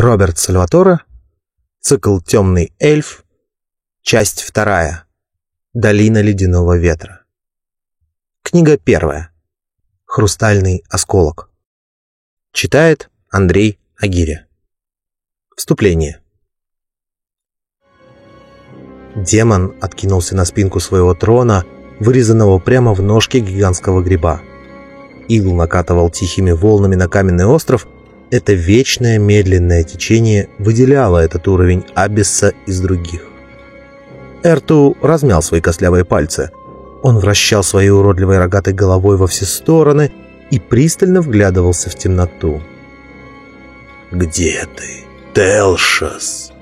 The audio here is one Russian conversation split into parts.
Роберт Сальваторе. Цикл «Темный эльф». Часть вторая. Долина ледяного ветра. Книга первая. Хрустальный осколок. Читает Андрей Агиря. Вступление. Демон откинулся на спинку своего трона, вырезанного прямо в ножке гигантского гриба. Игл накатывал тихими волнами на каменный остров. Это вечное медленное течение выделяло этот уровень Абисса из других. Эрту размял свои костлявые пальцы. Он вращал своей уродливой рогатой головой во все стороны и пристально вглядывался в темноту. «Где ты, Телшас?»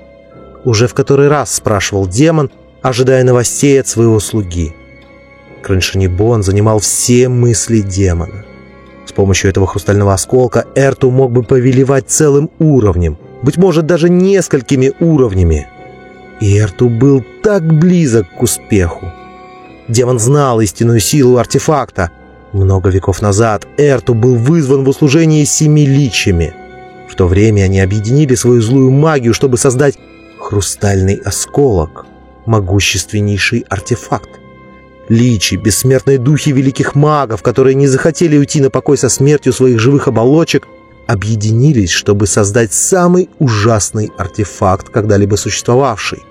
Уже в который раз спрашивал демон, ожидая новостей от своего слуги. Краншинибон занимал все мысли демона. Помощью этого хрустального осколка Эрту мог бы повелевать целым уровнем, быть может, даже несколькими уровнями. И Эрту был так близок к успеху. Демон знал истинную силу артефакта. Много веков назад Эрту был вызван в услужение семи личами. В то время они объединили свою злую магию, чтобы создать хрустальный осколок, могущественнейший артефакт. Личи, бессмертные духи великих магов, которые не захотели уйти на покой со смертью своих живых оболочек, объединились, чтобы создать самый ужасный артефакт, когда-либо существовавший.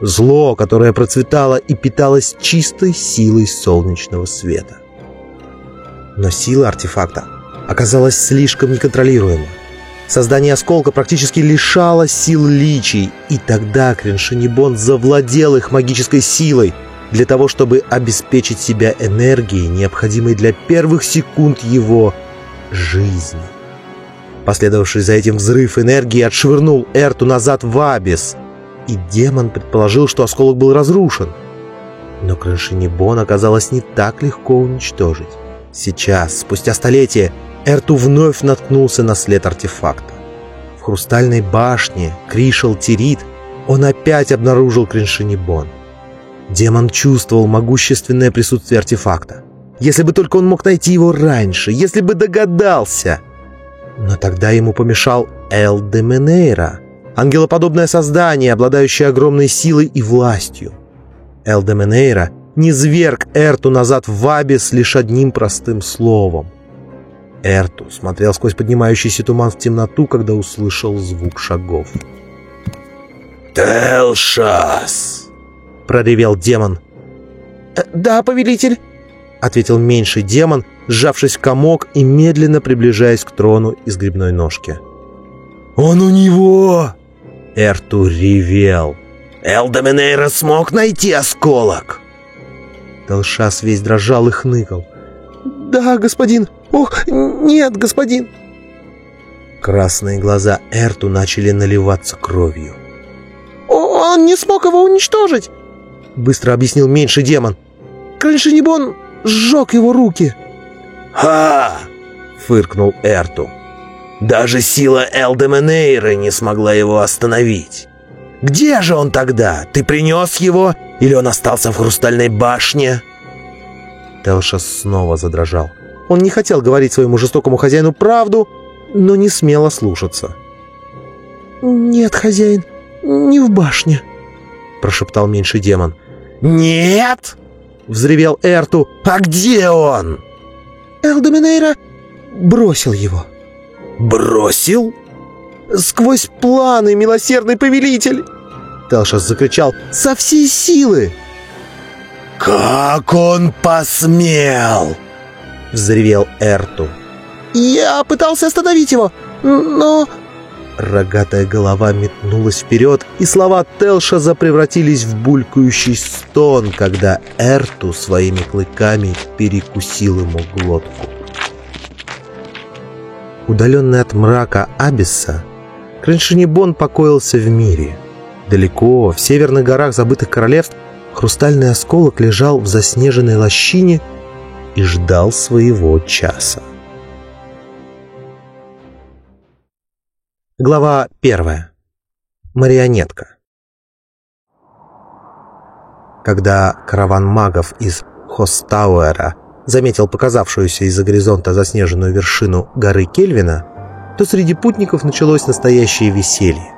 Зло, которое процветало и питалось чистой силой солнечного света. Но сила артефакта оказалась слишком неконтролируема. Создание осколка практически лишало сил личий, и тогда Креншинибон завладел их магической силой – для того, чтобы обеспечить себя энергией, необходимой для первых секунд его жизни. Последовавший за этим взрыв энергии отшвырнул Эрту назад в Абис, и демон предположил, что осколок был разрушен. Но Краншинибон оказалось не так легко уничтожить. Сейчас, спустя столетия, Эрту вновь наткнулся на след артефакта. В хрустальной башне Кришел Тирит он опять обнаружил Криншинибон. Демон чувствовал могущественное присутствие артефакта. Если бы только он мог найти его раньше, если бы догадался. Но тогда ему помешал Эл де Менейра, ангелоподобное создание, обладающее огромной силой и властью. Эл де Менейра не зверг Эрту назад в Абис лишь одним простым словом. Эрту смотрел сквозь поднимающийся туман в темноту, когда услышал звук шагов. «Телшас!» Проревел демон. Э, «Да, повелитель», — ответил меньший демон, сжавшись в комок и медленно приближаясь к трону из грибной ножки. «Он у него!» Эрту ревел. «Элдоминейра смог найти осколок!» Толшас весь дрожал и хныкал. «Да, господин! Ох, нет, господин!» Красные глаза Эрту начали наливаться кровью. «Он не смог его уничтожить!» — быстро объяснил меньший демон. «Кральшинибон сжег его руки». «Ха!» — фыркнул Эрту. «Даже сила Элдеменейры не смогла его остановить. Где же он тогда? Ты принес его? Или он остался в Хрустальной башне?» Телшас снова задрожал. Он не хотел говорить своему жестокому хозяину правду, но не смело слушаться. «Нет, хозяин, не в башне», — прошептал меньший демон. «Нет!» — взревел Эрту. «А где он?» «Элдоминейра бросил его». «Бросил?» «Сквозь планы, милосердный повелитель!» Телшас закричал. «Со всей силы!» «Как он посмел!» — взревел Эрту. «Я пытался остановить его, но...» Рогатая голова метнулась вперед, и слова Телшаза превратились в булькающий стон, когда Эрту своими клыками перекусил ему глотку. Удаленный от мрака Абисса, Креншинибон покоился в мире. Далеко, в северных горах забытых королевств, хрустальный осколок лежал в заснеженной лощине и ждал своего часа. Глава первая. Марионетка. Когда караван магов из Хостауэра заметил показавшуюся из-за горизонта заснеженную вершину горы Кельвина, то среди путников началось настоящее веселье.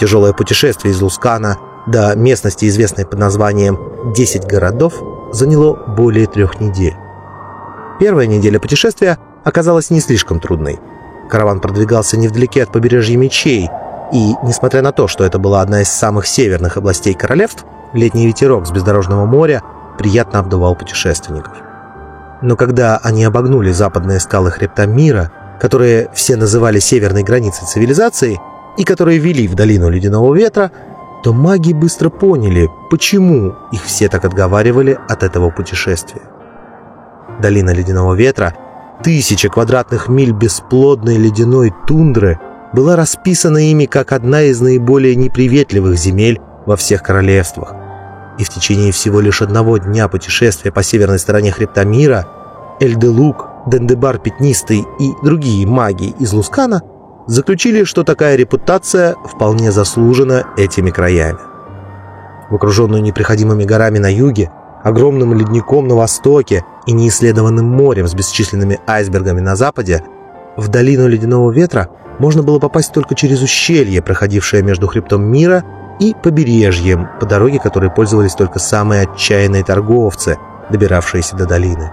Тяжелое путешествие из Лускана до местности, известной под названием «Десять городов», заняло более трех недель. Первая неделя путешествия оказалась не слишком трудной. Караван продвигался невдалеке от побережья мечей, и, несмотря на то, что это была одна из самых северных областей королевств, летний ветерок с бездорожного моря приятно обдувал путешественников. Но когда они обогнули западные скалы хребта мира, которые все называли северной границей цивилизации, и которые вели в долину ледяного ветра, то маги быстро поняли, почему их все так отговаривали от этого путешествия. Долина ледяного ветра, тысяча квадратных миль бесплодной ледяной тундры, была расписана ими как одна из наиболее неприветливых земель во всех королевствах. И в течение всего лишь одного дня путешествия по северной стороне хребта мира Эльделук, Дендебар Пятнистый и другие маги из Лускана – заключили, что такая репутация вполне заслужена этими краями. В окруженную неприходимыми горами на юге, огромным ледником на востоке и неисследованным морем с бесчисленными айсбергами на западе, в долину ледяного ветра можно было попасть только через ущелье, проходившее между хребтом мира и побережьем, по дороге которой пользовались только самые отчаянные торговцы, добиравшиеся до долины.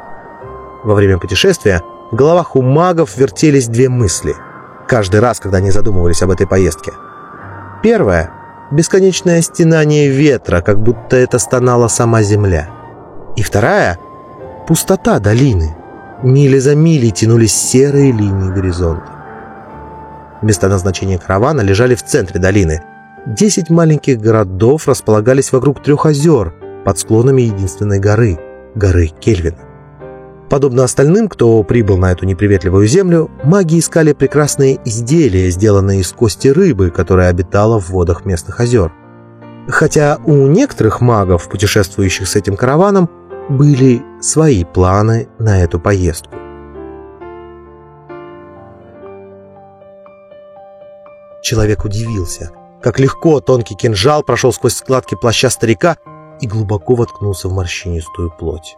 Во время путешествия в головах у магов вертелись две мысли – каждый раз, когда они задумывались об этой поездке. Первое — бесконечное стенание ветра, как будто это стонала сама земля. И вторая — пустота долины. Мили за милей тянулись серые линии горизонта. Места назначения каравана лежали в центре долины. Десять маленьких городов располагались вокруг трех озер под склонами единственной горы — горы Кельвина. Подобно остальным, кто прибыл на эту неприветливую землю, маги искали прекрасные изделия, сделанные из кости рыбы, которая обитала в водах местных озер. Хотя у некоторых магов, путешествующих с этим караваном, были свои планы на эту поездку. Человек удивился, как легко тонкий кинжал прошел сквозь складки плаща старика и глубоко воткнулся в морщинистую плоть.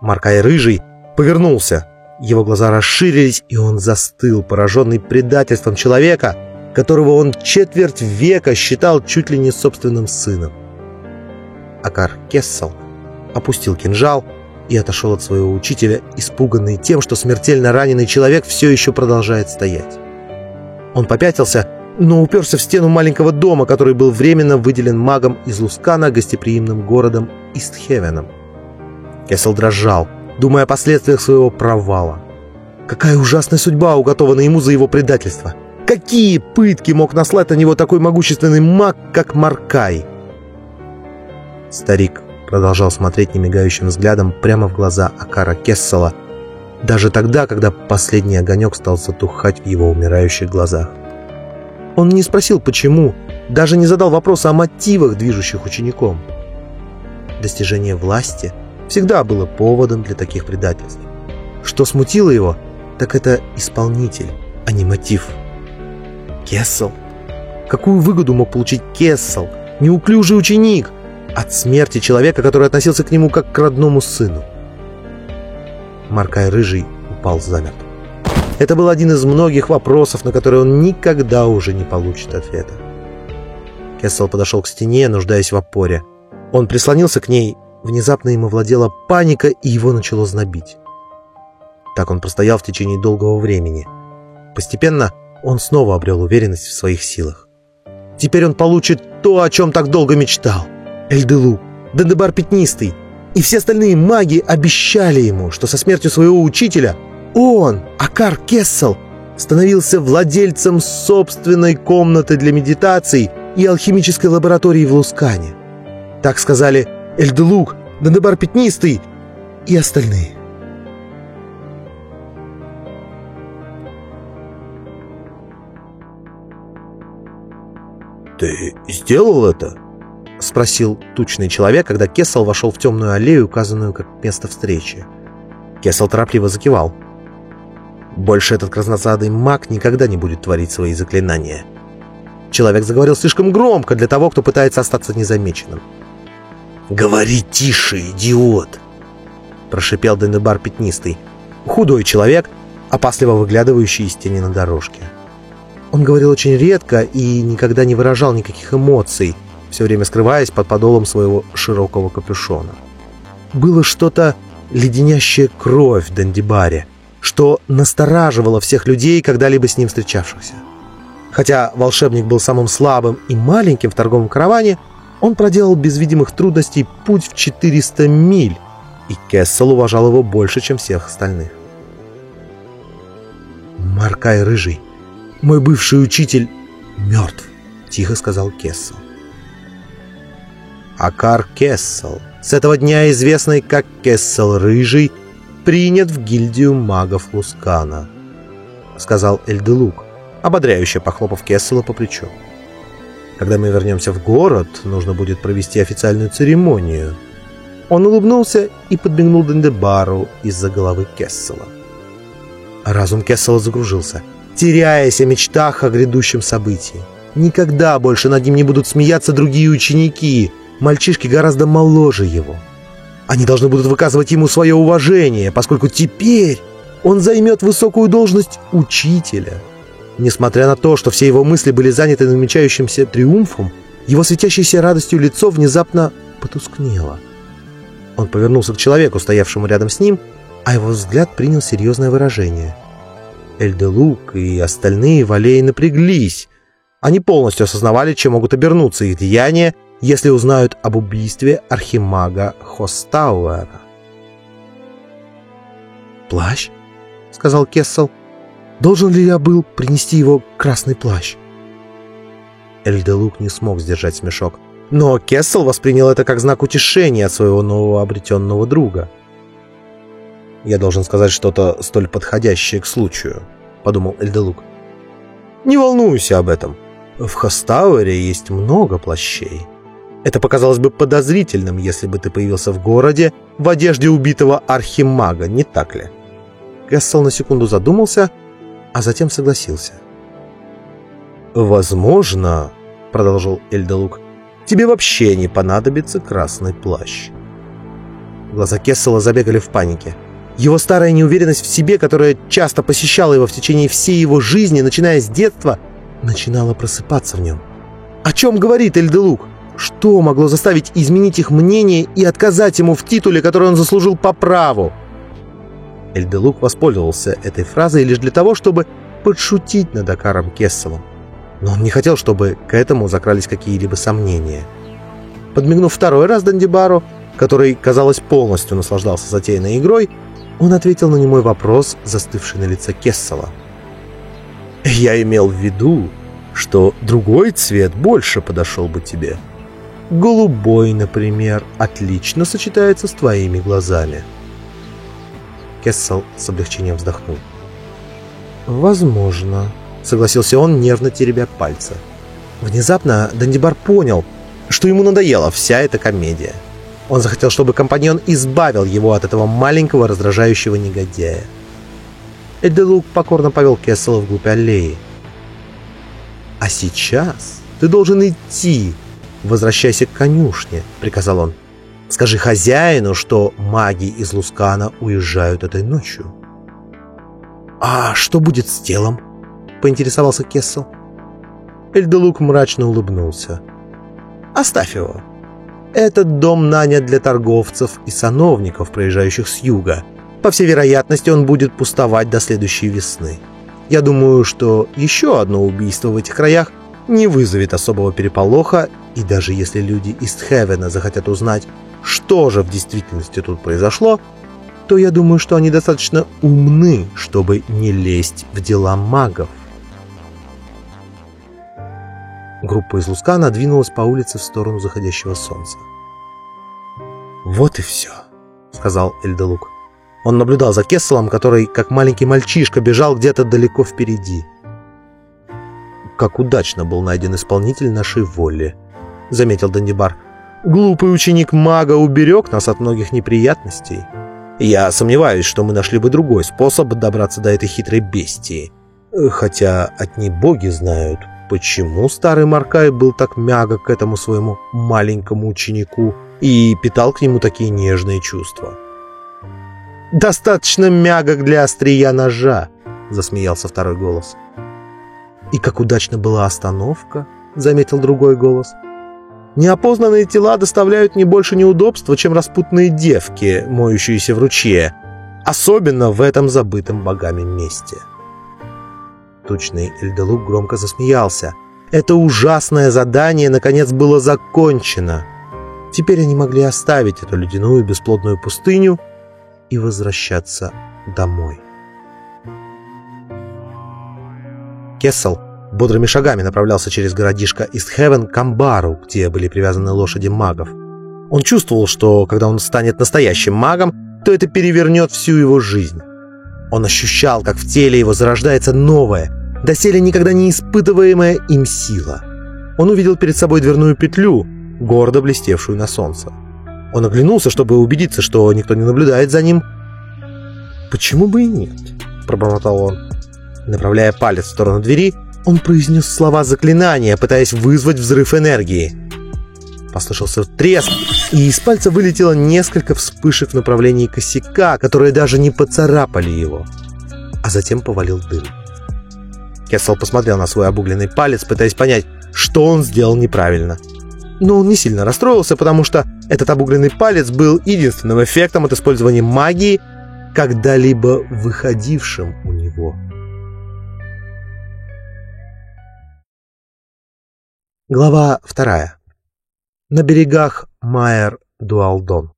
Маркай Рыжий повернулся. Его глаза расширились, и он застыл, пораженный предательством человека, которого он четверть века считал чуть ли не собственным сыном. Акар Кессел опустил кинжал и отошел от своего учителя, испуганный тем, что смертельно раненый человек все еще продолжает стоять. Он попятился, но уперся в стену маленького дома, который был временно выделен магом из Лускана гостеприимным городом Истхевеном. Кессел дрожал, думая о последствиях своего провала. Какая ужасная судьба уготована ему за его предательство! Какие пытки мог наслать на него такой могущественный маг, как Маркай? Старик продолжал смотреть немигающим взглядом прямо в глаза Акара Кессела, даже тогда, когда последний огонек стал затухать в его умирающих глазах. Он не спросил, почему, даже не задал вопроса о мотивах, движущих учеником. Достижение власти — всегда было поводом для таких предательств. Что смутило его, так это исполнитель, а не мотив. Кессел? Какую выгоду мог получить Кессел, неуклюжий ученик, от смерти человека, который относился к нему как к родному сыну? Маркай Рыжий упал замертво. Это был один из многих вопросов, на которые он никогда уже не получит ответа. Кессел подошел к стене, нуждаясь в опоре. Он прислонился к ней Внезапно им овладела паника, и его начало знобить. Так он простоял в течение долгого времени. Постепенно он снова обрел уверенность в своих силах. Теперь он получит то, о чем так долго мечтал. Эльделу, Дендебар Пятнистый и все остальные маги обещали ему, что со смертью своего учителя он, Акар Кессел, становился владельцем собственной комнаты для медитаций и алхимической лаборатории в Лускане. Так сказали Эльделук, Дендебар Пятнистый и остальные. «Ты сделал это?» — спросил тучный человек, когда Кессел вошел в темную аллею, указанную как место встречи. Кессел торопливо закивал. Больше этот краснозадый маг никогда не будет творить свои заклинания. Человек заговорил слишком громко для того, кто пытается остаться незамеченным. «Говори тише, идиот!» Прошипел Денебар Пятнистый. Худой человек, опасливо выглядывающий из тени на дорожке. Он говорил очень редко и никогда не выражал никаких эмоций, все время скрываясь под подолом своего широкого капюшона. Было что-то леденящее кровь в Дандибаре, что настораживало всех людей, когда-либо с ним встречавшихся. Хотя волшебник был самым слабым и маленьким в торговом караване, он проделал без видимых трудностей путь в 400 миль, и Кессел уважал его больше, чем всех остальных. «Маркай Рыжий, мой бывший учитель мертв», — тихо сказал Кессел. Акар Кессел, с этого дня известный как Кессел Рыжий, принят в гильдию магов Лускана, — сказал Эльделук, ободряюще похлопав Кессела по плечу. Когда мы вернемся в город, нужно будет провести официальную церемонию. Он улыбнулся и подмигнул Дендебару из-за головы Кессела. Разум Кессела загружился, теряясь о мечтах о грядущем событии. Никогда больше над ним не будут смеяться другие ученики, мальчишки гораздо моложе его. Они должны будут выказывать ему свое уважение, поскольку теперь он займет высокую должность учителя. Несмотря на то, что все его мысли были заняты намечающимся триумфом, его светящееся радостью лицо внезапно потускнело. Он повернулся к человеку, стоявшему рядом с ним, а его взгляд принял серьезное выражение. Эльделук и остальные валеи напряглись. Они полностью осознавали, чем могут обернуться их деяния, если узнают об убийстве архимага Хостауэра. «Плащ?» — сказал Кессел. «Должен ли я был принести его красный плащ?» Эльделук не смог сдержать смешок. Но Кессел воспринял это как знак утешения от своего нового обретенного друга. «Я должен сказать что-то столь подходящее к случаю», — подумал Эльделук. «Не волнуйся об этом. В Хостауэре есть много плащей». Это показалось бы подозрительным, если бы ты появился в городе в одежде убитого архимага, не так ли? Кессел на секунду задумался, а затем согласился. «Возможно, — продолжил Эльдалук, — тебе вообще не понадобится красный плащ». Глаза Кессела забегали в панике. Его старая неуверенность в себе, которая часто посещала его в течение всей его жизни, начиная с детства, начинала просыпаться в нем. «О чем говорит Эльделук? Что могло заставить изменить их мнение и отказать ему в титуле, который он заслужил по праву? Эльделук воспользовался этой фразой лишь для того, чтобы подшутить над Акаром Кесселом. Но он не хотел, чтобы к этому закрались какие-либо сомнения. Подмигнув второй раз Дандибару, который, казалось, полностью наслаждался затеянной игрой, он ответил на немой вопрос, застывший на лице Кессела. «Я имел в виду, что другой цвет больше подошел бы тебе», Голубой, например, отлично сочетается с твоими глазами. Кессел с облегчением вздохнул. «Возможно», — согласился он, нервно теребя пальцы. Внезапно Дандибар понял, что ему надоела вся эта комедия. Он захотел, чтобы компаньон избавил его от этого маленького раздражающего негодяя. Эделук покорно повел Кессела вглубь аллеи. «А сейчас ты должен идти «Возвращайся к конюшне», — приказал он. «Скажи хозяину, что маги из Лускана уезжают этой ночью». «А что будет с телом?» — поинтересовался Кессел. Эльделук мрачно улыбнулся. «Оставь его. Этот дом нанят для торговцев и сановников, проезжающих с юга. По всей вероятности, он будет пустовать до следующей весны. Я думаю, что еще одно убийство в этих краях не вызовет особого переполоха и даже если люди из Хевена захотят узнать, что же в действительности тут произошло, то я думаю, что они достаточно умны, чтобы не лезть в дела магов. Группа из Лускана двинулась по улице в сторону заходящего солнца. «Вот и все», — сказал Эльделук. Он наблюдал за Кесселом, который, как маленький мальчишка, бежал где-то далеко впереди. Как удачно был найден исполнитель нашей воли. — заметил Дандибар. «Глупый ученик мага уберег нас от многих неприятностей. Я сомневаюсь, что мы нашли бы другой способ добраться до этой хитрой бестии. Хотя одни боги знают, почему старый Маркай был так мягок к этому своему маленькому ученику и питал к нему такие нежные чувства. «Достаточно мягок для острия ножа», засмеялся второй голос. «И как удачно была остановка», — заметил другой голос. «Неопознанные тела доставляют не больше неудобства, чем распутные девки, моющиеся в ручье, особенно в этом забытом богами месте». Тучный Эльделук громко засмеялся. Это ужасное задание, наконец, было закончено. Теперь они могли оставить эту ледяную бесплодную пустыню и возвращаться домой. Кессел бодрыми шагами направлялся через городишко Истхевен к амбару, где были привязаны лошади магов. Он чувствовал, что когда он станет настоящим магом, то это перевернет всю его жизнь. Он ощущал, как в теле его зарождается новая, доселе никогда не испытываемая им сила. Он увидел перед собой дверную петлю, гордо блестевшую на солнце. Он оглянулся, чтобы убедиться, что никто не наблюдает за ним. «Почему бы и нет?» – пробормотал он. Направляя палец в сторону двери, он произнес слова заклинания, пытаясь вызвать взрыв энергии. Послышался треск, и из пальца вылетело несколько вспышек в направлении косяка, которые даже не поцарапали его. А затем повалил дым. Кессел посмотрел на свой обугленный палец, пытаясь понять, что он сделал неправильно. Но он не сильно расстроился, потому что этот обугленный палец был единственным эффектом от использования магии, когда-либо выходившим у него. Глава вторая. На берегах Майер-Дуалдон.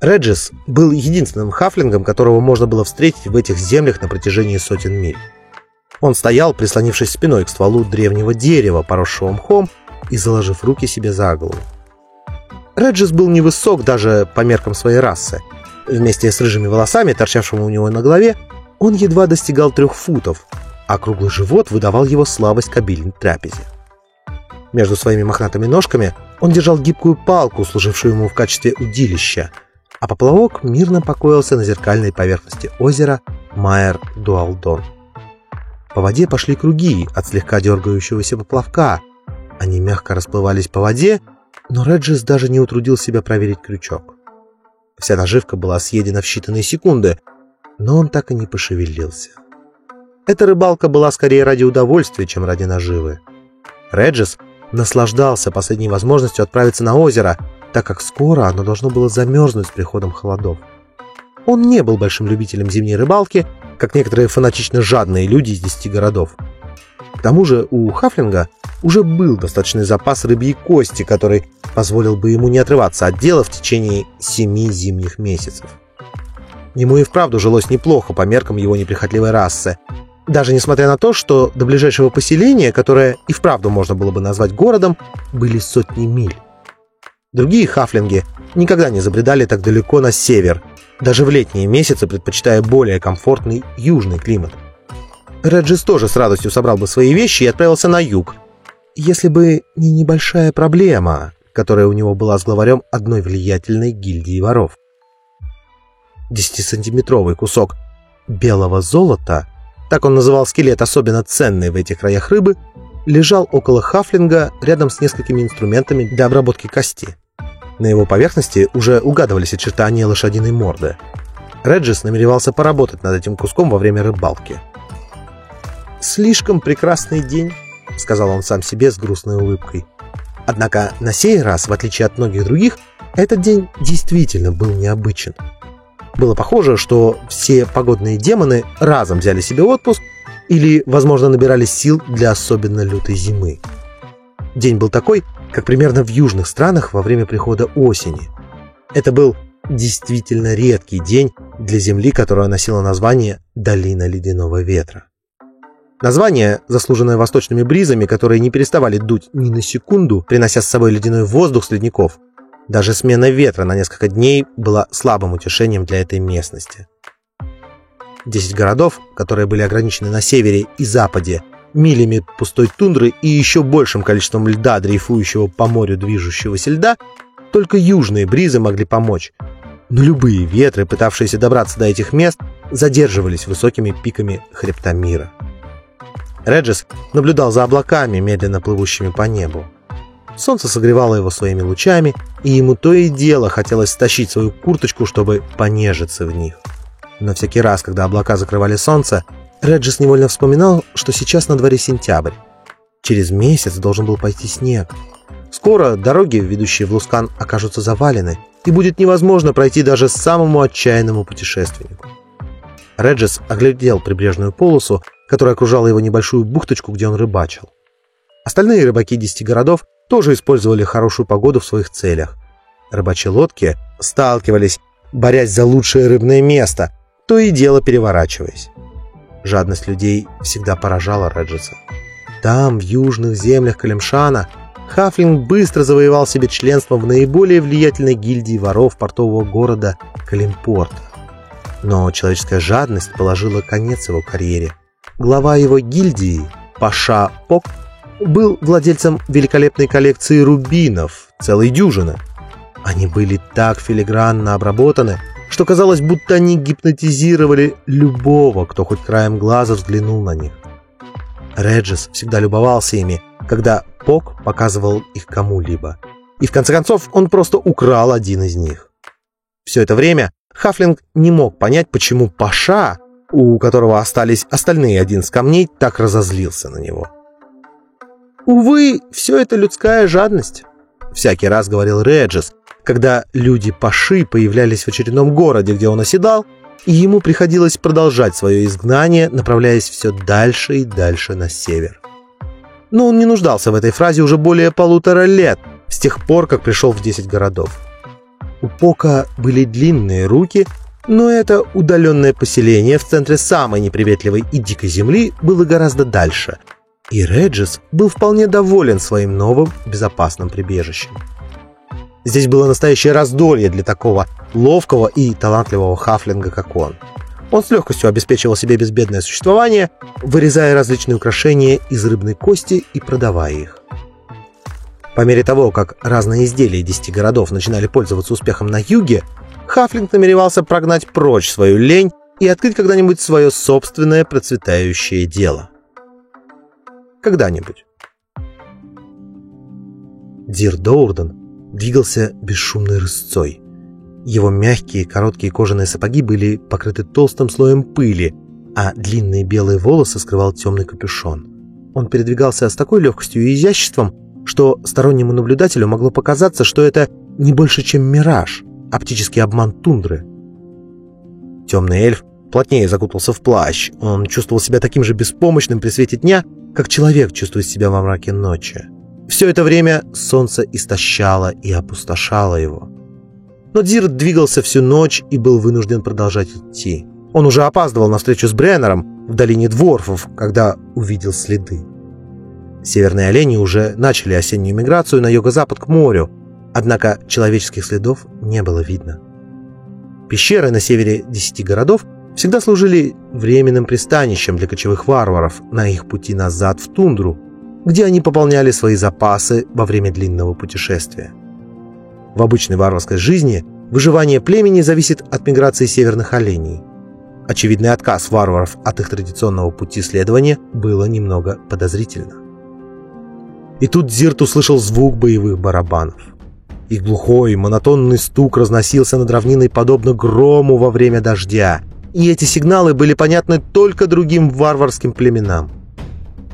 Реджис был единственным хафлингом, которого можно было встретить в этих землях на протяжении сотен миль. Он стоял, прислонившись спиной к стволу древнего дерева, поросшего мхом, и заложив руки себе за голову. Реджис был невысок даже по меркам своей расы. Вместе с рыжими волосами, торчавшими у него на голове, он едва достигал трех футов, а круглый живот выдавал его слабость к обильной трапезе. Между своими мохнатыми ножками он держал гибкую палку, служившую ему в качестве удилища, а поплавок мирно покоился на зеркальной поверхности озера Майер-Дуалдон. По воде пошли круги от слегка дергающегося поплавка. Они мягко расплывались по воде, но Реджис даже не утрудил себя проверить крючок. Вся наживка была съедена в считанные секунды, но он так и не пошевелился. Эта рыбалка была скорее ради удовольствия, чем ради наживы. Реджис наслаждался последней возможностью отправиться на озеро, так как скоро оно должно было замерзнуть с приходом холодов. Он не был большим любителем зимней рыбалки, как некоторые фанатично жадные люди из десяти городов. К тому же у Хафлинга уже был достаточный запас рыбьей кости, который позволил бы ему не отрываться от дела в течение семи зимних месяцев. Ему и вправду жилось неплохо по меркам его неприхотливой расы, даже несмотря на то, что до ближайшего поселения, которое и вправду можно было бы назвать городом, были сотни миль. Другие хафлинги никогда не забредали так далеко на север, даже в летние месяцы предпочитая более комфортный южный климат. Реджис тоже с радостью собрал бы свои вещи и отправился на юг, если бы не небольшая проблема, которая у него была с главарем одной влиятельной гильдии воров. Десятисантиметровый кусок белого золота – так он называл скелет особенно ценный в этих краях рыбы, лежал около хафлинга рядом с несколькими инструментами для обработки кости. На его поверхности уже угадывались очертания лошадиной морды. Реджис намеревался поработать над этим куском во время рыбалки. «Слишком прекрасный день», — сказал он сам себе с грустной улыбкой. Однако на сей раз, в отличие от многих других, этот день действительно был необычен. Было похоже, что все погодные демоны разом взяли себе отпуск или, возможно, набирались сил для особенно лютой зимы. День был такой, как примерно в южных странах во время прихода осени. Это был действительно редкий день для земли, которая носила название «Долина ледяного ветра». Название, заслуженное восточными бризами, которые не переставали дуть ни на секунду, принося с собой ледяной воздух с ледников, даже смена ветра на несколько дней была слабым утешением для этой местности. Десять городов, которые были ограничены на севере и западе, милями пустой тундры и еще большим количеством льда, дрейфующего по морю движущегося льда, только южные бризы могли помочь. Но любые ветры, пытавшиеся добраться до этих мест, задерживались высокими пиками хребта мира. Реджес наблюдал за облаками, медленно плывущими по небу. Солнце согревало его своими лучами, и ему то и дело хотелось стащить свою курточку, чтобы понежиться в них. Но всякий раз, когда облака закрывали солнце, Реджис невольно вспоминал, что сейчас на дворе сентябрь. Через месяц должен был пойти снег. Скоро дороги, ведущие в Лускан, окажутся завалены, и будет невозможно пройти даже самому отчаянному путешественнику. Реджис оглядел прибрежную полосу, которая окружала его небольшую бухточку, где он рыбачил. Остальные рыбаки десяти городов тоже использовали хорошую погоду в своих целях. Рыбачьи лодки сталкивались, борясь за лучшее рыбное место, то и дело переворачиваясь. Жадность людей всегда поражала Реджиса. Там, в южных землях Калимшана, Хафлинг быстро завоевал себе членство в наиболее влиятельной гильдии воров портового города Калимпорта. Но человеческая жадность положила конец его карьере. Глава его гильдии, Паша Пок, был владельцем великолепной коллекции рубинов, целой дюжины. Они были так филигранно обработаны, что казалось, будто они гипнотизировали любого, кто хоть краем глаза взглянул на них. Реджис всегда любовался ими, когда Пок показывал их кому-либо. И в конце концов он просто украл один из них. Все это время Хафлинг не мог понять, почему Паша, у которого остались остальные один с камней, так разозлился на него. «Увы, все это людская жадность», — всякий раз говорил Реджис, когда люди Паши появлялись в очередном городе, где он оседал, и ему приходилось продолжать свое изгнание, направляясь все дальше и дальше на север. Но он не нуждался в этой фразе уже более полутора лет, с тех пор, как пришел в 10 городов. У Пока были длинные руки, но это удаленное поселение в центре самой неприветливой и дикой земли было гораздо дальше, и Реджис был вполне доволен своим новым безопасным прибежищем. Здесь было настоящее раздолье для такого ловкого и талантливого хафлинга, как он. Он с легкостью обеспечивал себе безбедное существование, вырезая различные украшения из рыбной кости и продавая их. По мере того, как разные изделия десяти городов начинали пользоваться успехом на юге, Хафлинг намеревался прогнать прочь свою лень и открыть когда-нибудь свое собственное процветающее дело. Когда-нибудь. Дир Доурден двигался бесшумной рысцой. Его мягкие короткие кожаные сапоги были покрыты толстым слоем пыли, а длинные белые волосы скрывал темный капюшон. Он передвигался с такой легкостью и изяществом, что стороннему наблюдателю могло показаться, что это не больше, чем мираж, оптический обман тундры. Темный эльф плотнее закутался в плащ. Он чувствовал себя таким же беспомощным при свете дня, как человек чувствует себя во мраке ночи. Все это время солнце истощало и опустошало его. Но Дир двигался всю ночь и был вынужден продолжать идти. Он уже опаздывал на встречу с Бреннером в долине Дворфов, когда увидел следы. Северные олени уже начали осеннюю миграцию на юго-запад к морю, однако человеческих следов не было видно. Пещеры на севере десяти городов всегда служили временным пристанищем для кочевых варваров на их пути назад в тундру, где они пополняли свои запасы во время длинного путешествия. В обычной варварской жизни выживание племени зависит от миграции северных оленей. Очевидный отказ варваров от их традиционного пути следования было немного подозрительно. И тут Зирт услышал звук боевых барабанов. Их глухой, монотонный стук разносился над равниной подобно грому во время дождя, и эти сигналы были понятны только другим варварским племенам.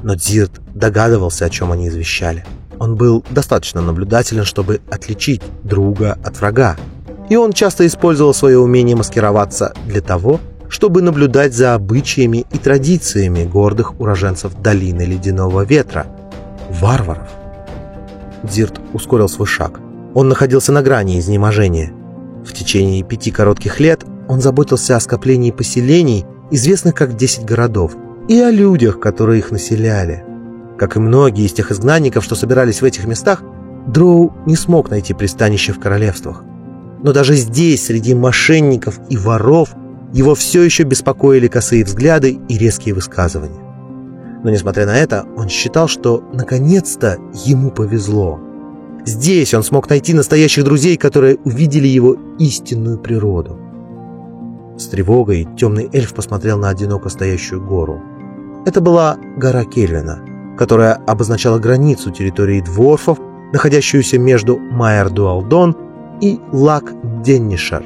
Но Дзирт догадывался, о чем они извещали. Он был достаточно наблюдателен, чтобы отличить друга от врага. И он часто использовал свое умение маскироваться для того, чтобы наблюдать за обычаями и традициями гордых уроженцев долины Ледяного Ветра – варваров. Дзирт ускорил свой шаг. Он находился на грани изнеможения. В течение пяти коротких лет он заботился о скоплении поселений, известных как десять городов, и о людях, которые их населяли. Как и многие из тех изгнанников, что собирались в этих местах, Дроу не смог найти пристанище в королевствах. Но даже здесь, среди мошенников и воров, его все еще беспокоили косые взгляды и резкие высказывания. Но несмотря на это, он считал, что наконец-то ему повезло. Здесь он смог найти настоящих друзей, которые увидели его истинную природу. С тревогой темный эльф посмотрел на одиноко стоящую гору. Это была гора Кельвина, которая обозначала границу территории дворфов, находящуюся между Майер-Дуалдон и Лак-Деннишер.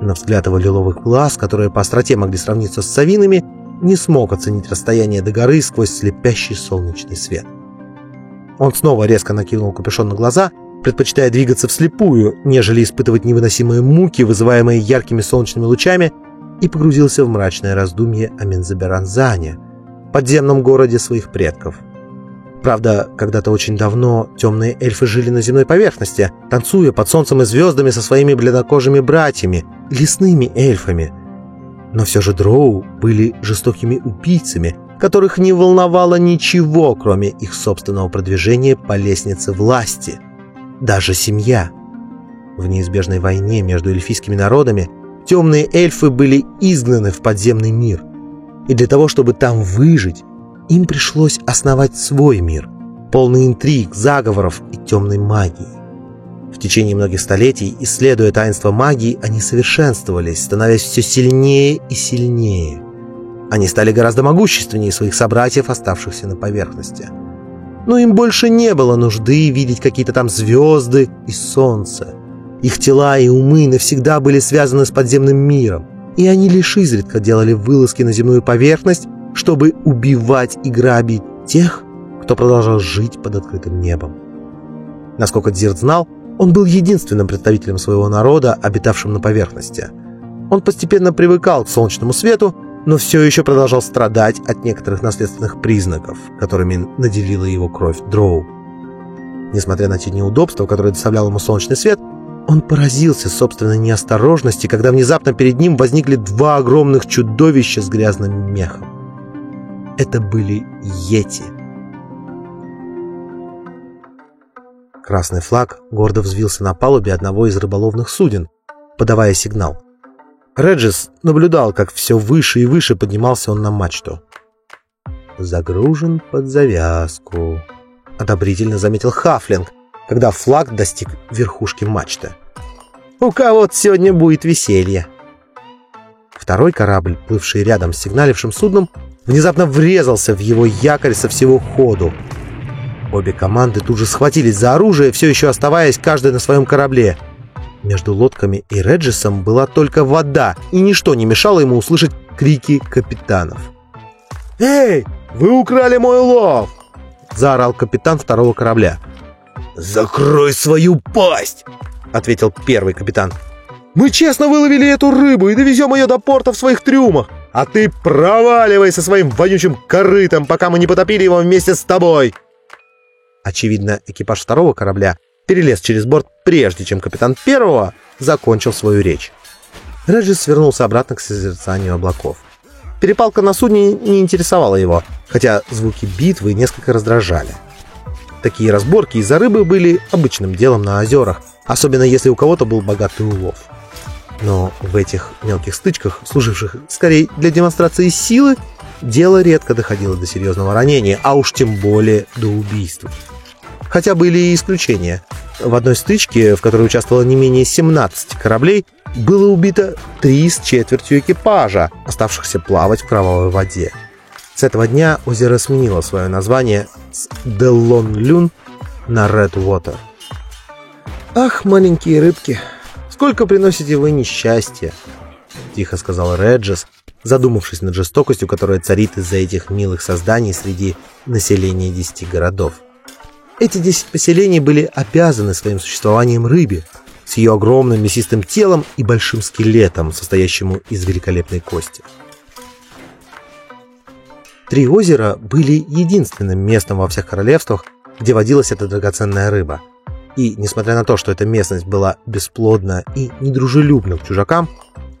На взгляд его лиловых глаз, которые по остроте могли сравниться с совиными, не смог оценить расстояние до горы сквозь слепящий солнечный свет. Он снова резко накинул капюшон на глаза, предпочитая двигаться вслепую, нежели испытывать невыносимые муки, вызываемые яркими солнечными лучами, и погрузился в мрачное раздумье о Мензаберанзане, подземном городе своих предков. Правда, когда-то очень давно темные эльфы жили на земной поверхности, танцуя под солнцем и звездами со своими бледнокожими братьями, лесными эльфами. Но все же дроу были жестокими убийцами, которых не волновало ничего, кроме их собственного продвижения по лестнице власти. Даже семья. В неизбежной войне между эльфийскими народами темные эльфы были изгнаны в подземный мир. И для того, чтобы там выжить, им пришлось основать свой мир, полный интриг, заговоров и темной магии. В течение многих столетий, исследуя таинство магии, они совершенствовались, становясь все сильнее и сильнее. Они стали гораздо могущественнее своих собратьев, оставшихся на поверхности. Но им больше не было нужды видеть какие-то там звезды и солнце. Их тела и умы навсегда были связаны с подземным миром, и они лишь изредка делали вылазки на земную поверхность, чтобы убивать и грабить тех, кто продолжал жить под открытым небом. Насколько Дзирт знал, он был единственным представителем своего народа, обитавшим на поверхности. Он постепенно привыкал к солнечному свету но все еще продолжал страдать от некоторых наследственных признаков, которыми наделила его кровь Дроу. Несмотря на те неудобства, которые доставлял ему солнечный свет, он поразился собственной неосторожности, когда внезапно перед ним возникли два огромных чудовища с грязным мехом. Это были Йети. Красный флаг гордо взвился на палубе одного из рыболовных суден, подавая сигнал. Реджис наблюдал, как все выше и выше поднимался он на мачту. «Загружен под завязку», — одобрительно заметил Хафлинг, когда флаг достиг верхушки мачты. «У кого-то сегодня будет веселье». Второй корабль, плывший рядом с сигналившим судном, внезапно врезался в его якорь со всего ходу. Обе команды тут же схватились за оружие, все еще оставаясь каждый на своем корабле — между лодками и Реджисом была только вода, и ничто не мешало ему услышать крики капитанов. «Эй, вы украли мой улов!» — заорал капитан второго корабля. «Закрой свою пасть!» — ответил первый капитан. «Мы честно выловили эту рыбу и довезем ее до порта в своих трюмах, а ты проваливай со своим вонючим корытом, пока мы не потопили его вместе с тобой!» Очевидно, экипаж второго корабля перелез через борт, прежде чем капитан первого закончил свою речь. Реджис свернулся обратно к созерцанию облаков. Перепалка на судне не интересовала его, хотя звуки битвы несколько раздражали. Такие разборки из-за рыбы были обычным делом на озерах, особенно если у кого-то был богатый улов. Но в этих мелких стычках, служивших скорее для демонстрации силы, дело редко доходило до серьезного ранения, а уж тем более до убийства хотя были и исключения. В одной стычке, в которой участвовало не менее 17 кораблей, было убито три с четвертью экипажа, оставшихся плавать в кровавой воде. С этого дня озеро сменило свое название с Делон Люн на Red Water. «Ах, маленькие рыбки, сколько приносите вы несчастья!» — тихо сказал Реджес, задумавшись над жестокостью, которая царит из-за этих милых созданий среди населения десяти городов. Эти десять поселений были обязаны своим существованием рыбе, с ее огромным мясистым телом и большим скелетом, состоящему из великолепной кости. Три озера были единственным местом во всех королевствах, где водилась эта драгоценная рыба. И, несмотря на то, что эта местность была бесплодна и недружелюбна к чужакам,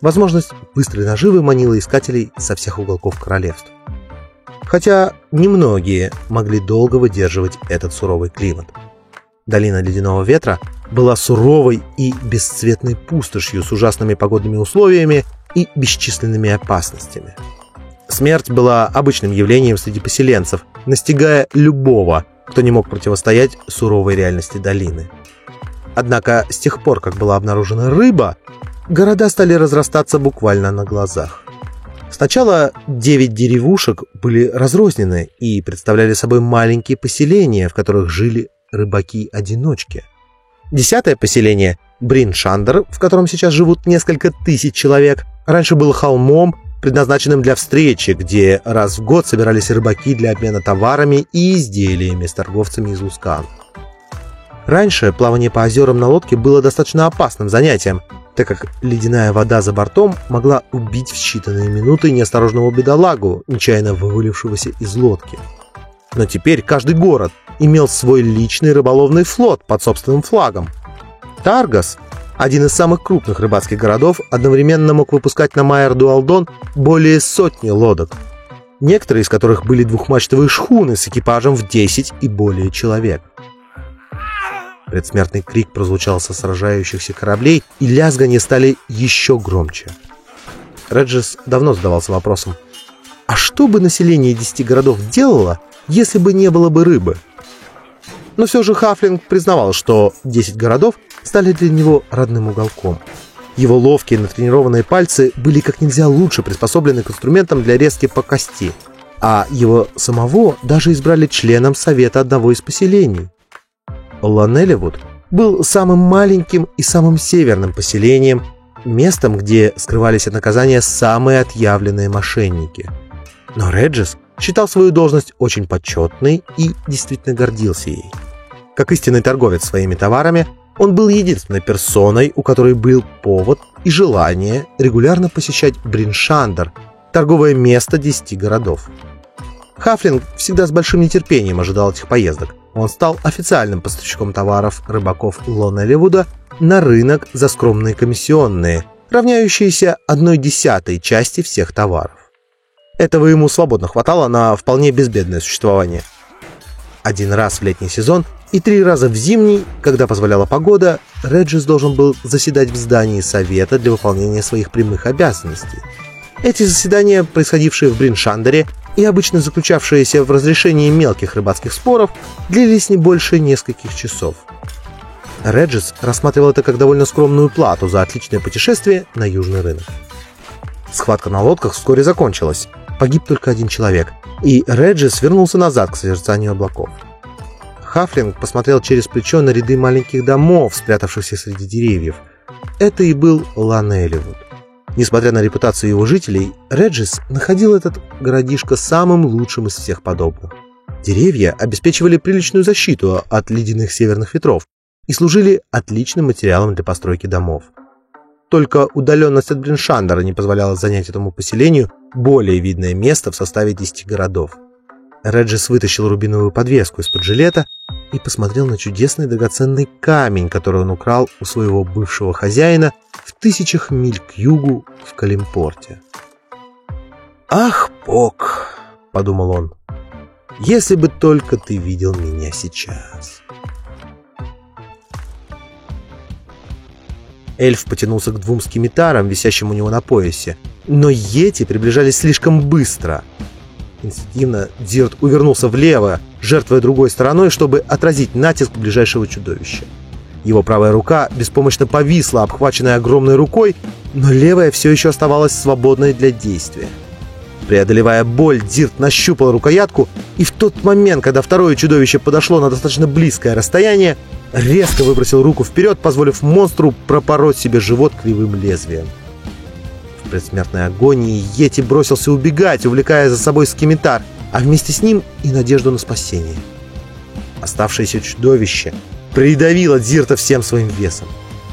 возможность быстрой наживы манила искателей со всех уголков королевств хотя немногие могли долго выдерживать этот суровый климат. Долина Ледяного Ветра была суровой и бесцветной пустошью с ужасными погодными условиями и бесчисленными опасностями. Смерть была обычным явлением среди поселенцев, настигая любого, кто не мог противостоять суровой реальности долины. Однако с тех пор, как была обнаружена рыба, города стали разрастаться буквально на глазах. Сначала девять деревушек были разрознены и представляли собой маленькие поселения, в которых жили рыбаки-одиночки. Десятое поселение – Бриншандер, в котором сейчас живут несколько тысяч человек, раньше было холмом, предназначенным для встречи, где раз в год собирались рыбаки для обмена товарами и изделиями с торговцами из Лускан. Раньше плавание по озерам на лодке было достаточно опасным занятием, так как ледяная вода за бортом могла убить в считанные минуты неосторожного бедолагу, нечаянно вывалившегося из лодки. Но теперь каждый город имел свой личный рыболовный флот под собственным флагом. Таргас, один из самых крупных рыбацких городов, одновременно мог выпускать на Майер Дуалдон более сотни лодок, некоторые из которых были двухмачтовые шхуны с экипажем в 10 и более человек. Предсмертный крик прозвучал со сражающихся кораблей, и лязганье стали еще громче. Реджес давно задавался вопросом, а что бы население десяти городов делало, если бы не было бы рыбы? Но все же Хафлинг признавал, что 10 городов стали для него родным уголком. Его ловкие натренированные пальцы были как нельзя лучше приспособлены к инструментам для резки по кости, а его самого даже избрали членом совета одного из поселений. Ланелливуд был самым маленьким и самым северным поселением, местом, где скрывались от наказания самые отъявленные мошенники. Но Реджис считал свою должность очень почетной и действительно гордился ей. Как истинный торговец своими товарами, он был единственной персоной, у которой был повод и желание регулярно посещать Бриншандер, торговое место десяти городов. Хафлинг всегда с большим нетерпением ожидал этих поездок. Он стал официальным поставщиком товаров рыбаков Лонелливуда на рынок за скромные комиссионные, равняющиеся одной десятой части всех товаров. Этого ему свободно хватало на вполне безбедное существование. Один раз в летний сезон и три раза в зимний, когда позволяла погода, Реджис должен был заседать в здании совета для выполнения своих прямых обязанностей. Эти заседания, происходившие в Бриншандере и обычно заключавшиеся в разрешении мелких рыбацких споров, длились не больше нескольких часов. Реджис рассматривал это как довольно скромную плату за отличное путешествие на южный рынок. Схватка на лодках вскоре закончилась. Погиб только один человек, и Реджис вернулся назад к созерцанию облаков. Хафлинг посмотрел через плечо на ряды маленьких домов, спрятавшихся среди деревьев. Это и был Ланелливуд. Несмотря на репутацию его жителей, Реджис находил этот городишко самым лучшим из всех подобных. Деревья обеспечивали приличную защиту от ледяных северных ветров и служили отличным материалом для постройки домов. Только удаленность от Бриншандера не позволяла занять этому поселению более видное место в составе 10 городов. Реджис вытащил рубиновую подвеску из-под жилета и посмотрел на чудесный драгоценный камень, который он украл у своего бывшего хозяина в тысячах миль к югу в Калимпорте. «Ах, Бог!» — подумал он. «Если бы только ты видел меня сейчас!» Эльф потянулся к двум скимитарам, висящим у него на поясе, но Йети приближались слишком быстро — Инстинктивно Дирт увернулся влево, жертвуя другой стороной, чтобы отразить натиск ближайшего чудовища. Его правая рука беспомощно повисла, обхваченная огромной рукой, но левая все еще оставалась свободной для действия. Преодолевая боль, Дирт нащупал рукоятку, и в тот момент, когда второе чудовище подошло на достаточно близкое расстояние, резко выбросил руку вперед, позволив монстру пропороть себе живот кривым лезвием предсмертной агонии Йети бросился убегать, увлекая за собой скимитар, а вместе с ним и надежду на спасение. Оставшееся чудовище придавило Дзирта всем своим весом.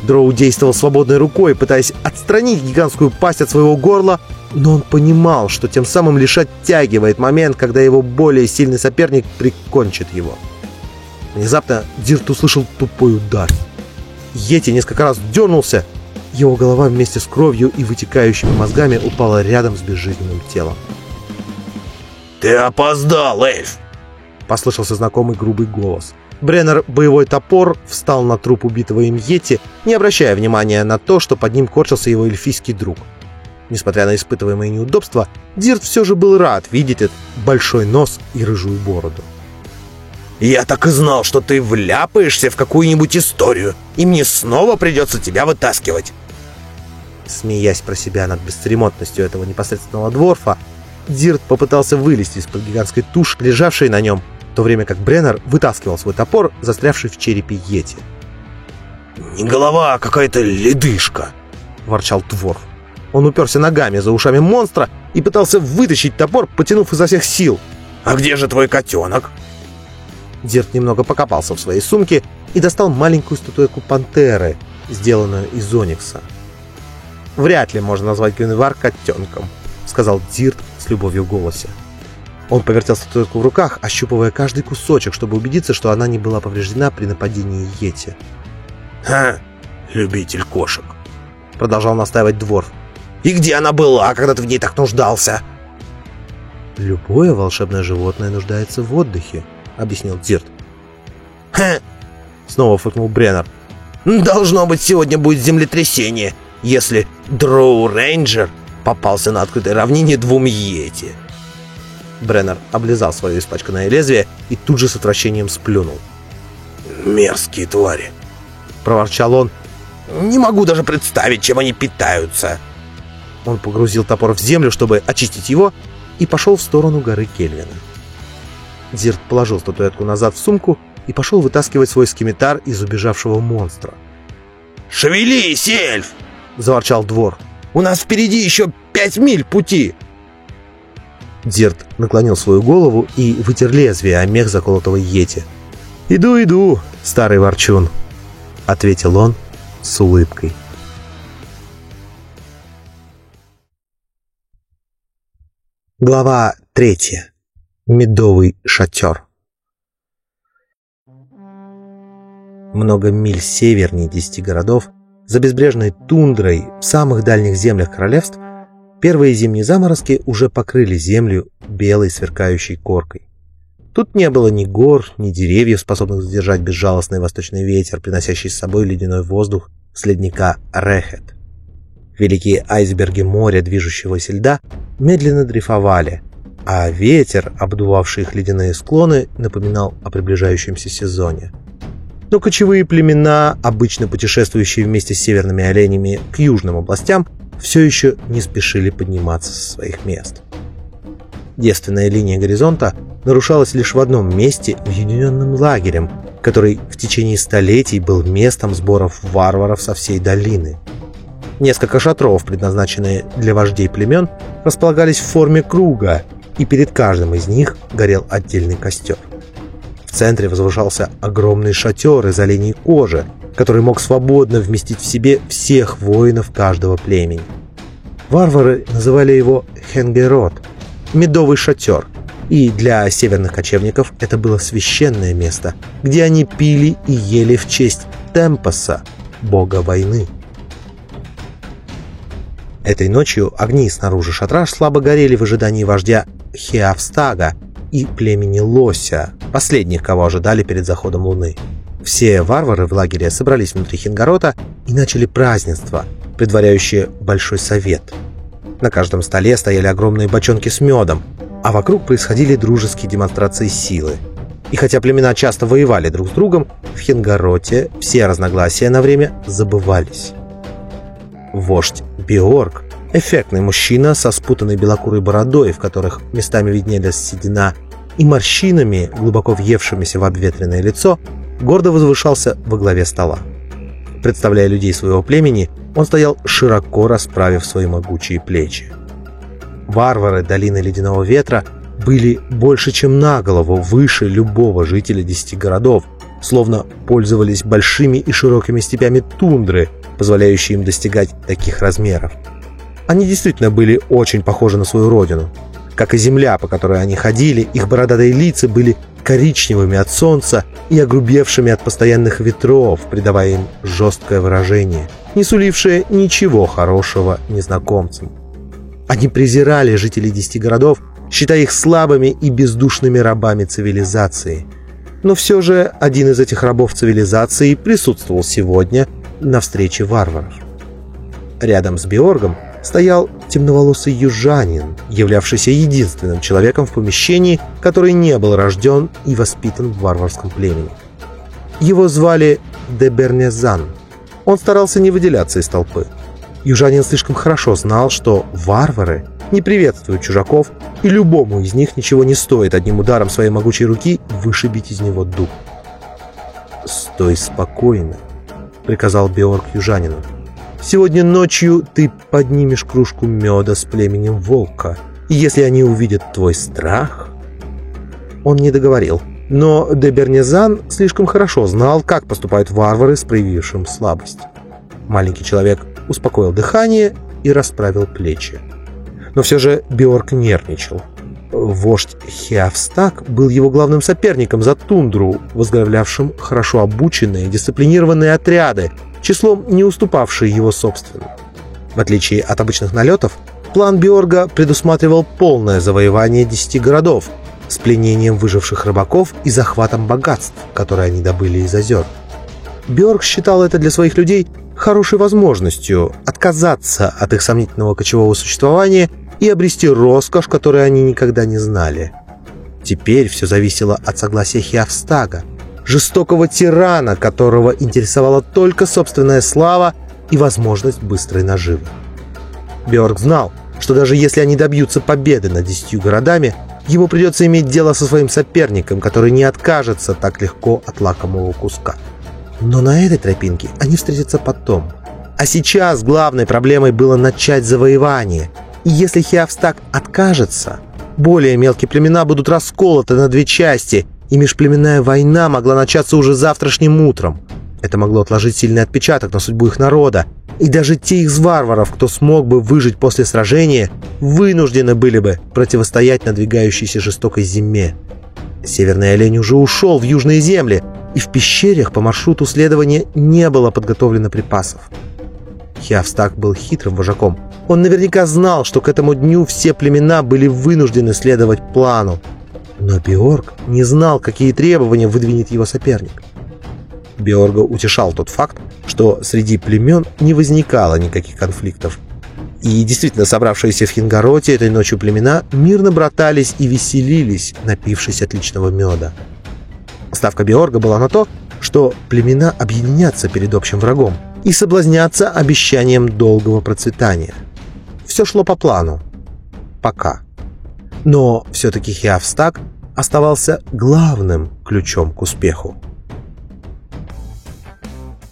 Дроу действовал свободной рукой, пытаясь отстранить гигантскую пасть от своего горла, но он понимал, что тем самым лишь оттягивает момент, когда его более сильный соперник прикончит его. Внезапно Дирт услышал тупой удар. Йети несколько раз дернулся, его голова вместе с кровью и вытекающими мозгами упала рядом с безжизненным телом. «Ты опоздал, эльф!» Послышался знакомый грубый голос. Бреннер, боевой топор, встал на труп убитого им Йети, не обращая внимания на то, что под ним корчился его эльфийский друг. Несмотря на испытываемые неудобства, Дирт все же был рад видеть этот большой нос и рыжую бороду. «Я так и знал, что ты вляпаешься в какую-нибудь историю, и мне снова придется тебя вытаскивать!» Смеясь про себя над бесцеремонностью этого непосредственного дворфа, Дирт попытался вылезти из-под гигантской туши, лежавшей на нем, в то время как Бреннер вытаскивал свой топор, застрявший в черепе Йети. «Не голова, а какая-то ледышка!» — ворчал Дворф. Он уперся ногами за ушами монстра и пытался вытащить топор, потянув изо всех сил. «А где же твой котенок?» Дирт немного покопался в своей сумке и достал маленькую статуэтку пантеры, сделанную из оникса. «Вряд ли можно назвать Гюнвар котенком», — сказал Дирт с любовью в голосе. Он повертел статуэтку в руках, ощупывая каждый кусочек, чтобы убедиться, что она не была повреждена при нападении Йети. «Ха, любитель кошек», — продолжал настаивать Дворф. И где она была, когда ты в ней так нуждался?» «Любое волшебное животное нуждается в отдыхе», — объяснил Дирт. «Хм!» — снова фыркнул Бреннер. «Должно быть, сегодня будет землетрясение, если Дроу Рейнджер попался на открытой равнине двум Йети». Бреннер облизал свое испачканное лезвие и тут же с отвращением сплюнул. «Мерзкие твари!» — проворчал он. «Не могу даже представить, чем они питаются!» Он погрузил топор в землю, чтобы очистить его, и пошел в сторону горы Кельвина. Зирт положил статуэтку назад в сумку и пошел вытаскивать свой скимитар из убежавшего монстра. «Шевелись, эльф!» — заворчал двор. «У нас впереди еще пять миль пути!» Дирт наклонил свою голову и вытер лезвие о мех заколотого йети. «Иду, иду, старый ворчун!» — ответил он с улыбкой. Глава третья. Медовый шатер. Много миль севернее десяти городов, за безбрежной тундрой в самых дальних землях королевств, первые зимние заморозки уже покрыли землю белой сверкающей коркой. Тут не было ни гор, ни деревьев, способных задержать безжалостный восточный ветер, приносящий с собой ледяной воздух с ледника Рехет. Великие айсберги моря движущегося льда медленно дрейфовали, а ветер, обдувавший их ледяные склоны, напоминал о приближающемся сезоне. Но кочевые племена, обычно путешествующие вместе с северными оленями к южным областям, все еще не спешили подниматься со своих мест. Девственная линия горизонта нарушалась лишь в одном месте уединенным лагерем, который в течение столетий был местом сборов варваров со всей долины – Несколько шатров, предназначенные для вождей племен, располагались в форме круга, и перед каждым из них горел отдельный костер. В центре возвышался огромный шатер из оленей кожи, который мог свободно вместить в себе всех воинов каждого племени. Варвары называли его Хенгерот – медовый шатер, и для северных кочевников это было священное место, где они пили и ели в честь Темпоса, бога войны. Этой ночью огни снаружи шатра слабо горели в ожидании вождя Хеавстага и племени Лося, последних, кого ожидали перед заходом луны. Все варвары в лагере собрались внутри Хингорота и начали празднество, предваряющее большой совет. На каждом столе стояли огромные бочонки с медом, а вокруг происходили дружеские демонстрации силы. И хотя племена часто воевали друг с другом, в Хингороте все разногласия на время забывались. Вождь Биорг, эффектный мужчина со спутанной белокурой бородой, в которых местами виднелись седина, и морщинами, глубоко въевшимися в обветренное лицо, гордо возвышался во главе стола. Представляя людей своего племени, он стоял широко расправив свои могучие плечи. Варвары долины Ледяного Ветра были больше, чем на голову выше любого жителя десяти городов, словно пользовались большими и широкими степями тундры, позволяющие им достигать таких размеров. Они действительно были очень похожи на свою родину. Как и земля, по которой они ходили, их бородатые лица были коричневыми от солнца и огрубевшими от постоянных ветров, придавая им жесткое выражение, не сулившее ничего хорошего незнакомцам. Они презирали жителей десяти городов, считая их слабыми и бездушными рабами цивилизации – но все же один из этих рабов цивилизации присутствовал сегодня на встрече варваров. Рядом с Биоргом стоял темноволосый южанин, являвшийся единственным человеком в помещении, который не был рожден и воспитан в варварском племени. Его звали Дебернезан. Он старался не выделяться из толпы. Южанин слишком хорошо знал, что варвары не приветствуют чужаков, и любому из них ничего не стоит одним ударом своей могучей руки вышибить из него дух. «Стой спокойно», — приказал Биорг южанину. «Сегодня ночью ты поднимешь кружку меда с племенем волка, и если они увидят твой страх...» Он не договорил, но Дебернезан слишком хорошо знал, как поступают варвары с проявившим слабость. Маленький человек успокоил дыхание и расправил плечи. Но все же Биорг нервничал. Вождь Хеавстак был его главным соперником за тундру, возглавлявшим хорошо обученные, дисциплинированные отряды, числом не уступавшие его собственным. В отличие от обычных налетов, план Биорга предусматривал полное завоевание десяти городов с пленением выживших рыбаков и захватом богатств, которые они добыли из озер. Бьорк считал это для своих людей хорошей возможностью отказаться от их сомнительного кочевого существования и обрести роскошь, которую они никогда не знали. Теперь все зависело от согласия Хиавстага, жестокого тирана, которого интересовала только собственная слава и возможность быстрой наживы. Бьорк знал, что даже если они добьются победы над десятью городами, ему придется иметь дело со своим соперником, который не откажется так легко от лакомого куска. Но на этой тропинке они встретятся потом. А сейчас главной проблемой было начать завоевание. И если Хиавстак откажется, более мелкие племена будут расколоты на две части, и межплеменная война могла начаться уже завтрашним утром. Это могло отложить сильный отпечаток на судьбу их народа, и даже те из варваров, кто смог бы выжить после сражения, вынуждены были бы противостоять надвигающейся жестокой зиме. Северный олень уже ушел в южные земли, и в пещерах по маршруту следования не было подготовлено припасов. Хиавстак был хитрым вожаком. Он наверняка знал, что к этому дню все племена были вынуждены следовать плану. Но Биорг не знал, какие требования выдвинет его соперник. Биорга утешал тот факт, что среди племен не возникало никаких конфликтов. И действительно, собравшиеся в Хингороте этой ночью племена мирно братались и веселились, напившись отличного меда. Ставка Биорга была на то, что племена объединятся перед общим врагом и соблазнятся обещанием долгого процветания. Все шло по плану. Пока. Но все-таки Хиавстаг оставался главным ключом к успеху.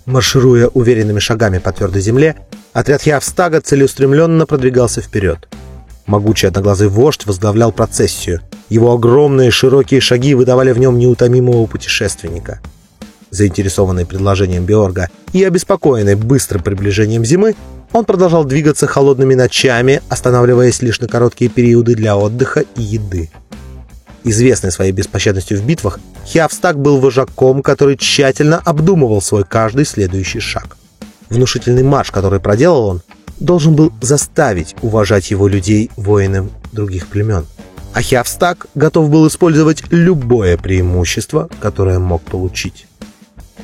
Маршируя уверенными шагами по твердой земле, отряд Хиавстага целеустремленно продвигался вперед. Могучий одноглазый вождь возглавлял процессию. Его огромные широкие шаги выдавали в нем неутомимого путешественника. Заинтересованный предложением Биорга и обеспокоенный быстрым приближением зимы, он продолжал двигаться холодными ночами, останавливаясь лишь на короткие периоды для отдыха и еды. Известный своей беспощадностью в битвах, Хиавстаг был вожаком, который тщательно обдумывал свой каждый следующий шаг. Внушительный марш, который проделал он, должен был заставить уважать его людей воинам других племен. А Хиавстаг готов был использовать любое преимущество, которое мог получить.